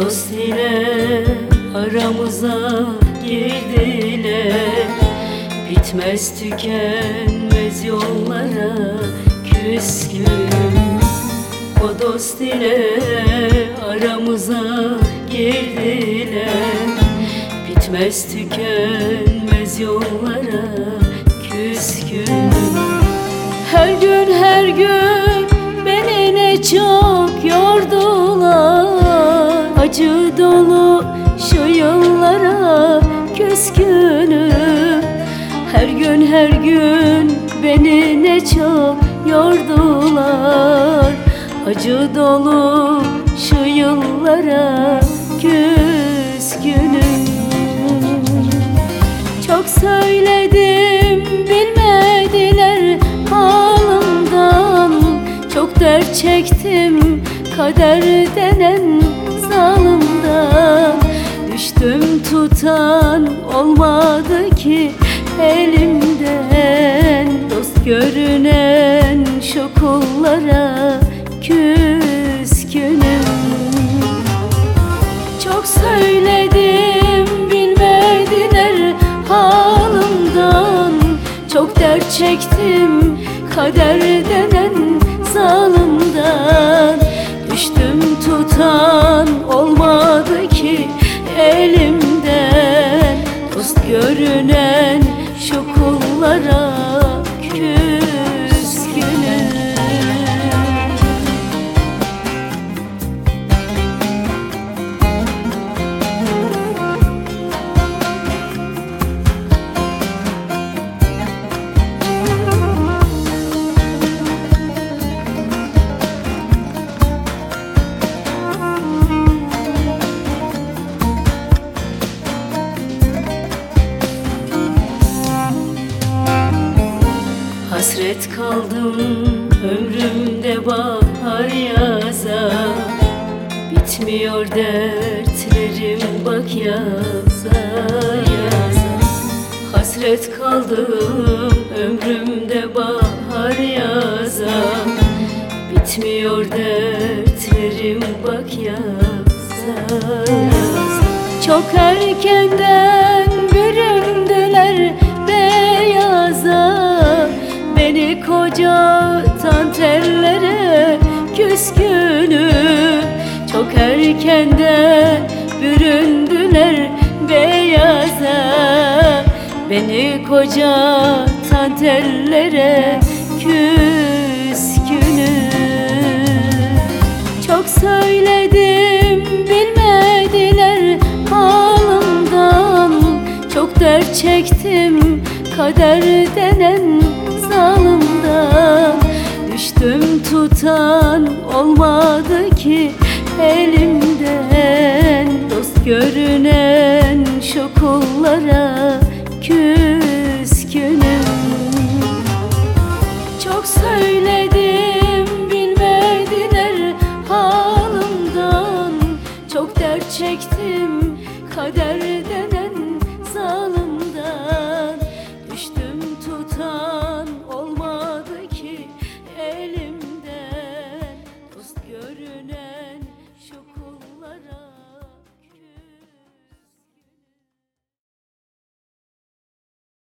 Dost ile aramıza girdiler. Bitmez tükenmez yollara küskün. O dost ile aramıza girdiler. Bitmez tükenmez yollara küskün. Her gün her gün beni ne çok Her gün beni ne çok yordular Acı dolu şu yıllara küskünüm. Çok söyledim bilmediler halımdan. Çok dert çektim kader denen zalımdan Çok dert çektim kader denen zalımdan. Düştüm tutan olmadı ki elimden. Dost görünen şu kullara küskünüm Hasret kaldım ömrümde bahar yaza Bitmiyor dertlerim bak yaza yaza Hasret kaldım ömrümde bahar yaza Bitmiyor dertlerim bak yaza Çok erkenden koca tantellere küskünüm Çok erkenden büründüler beyaza. Beni koca tantellere küskünüm Çok söyledim bilmediler halımdan. Çok dert çektim kader denen Düştüm tutan olmadı ki elimden. Dost görünen şokullara küskünüm. Çok söyledim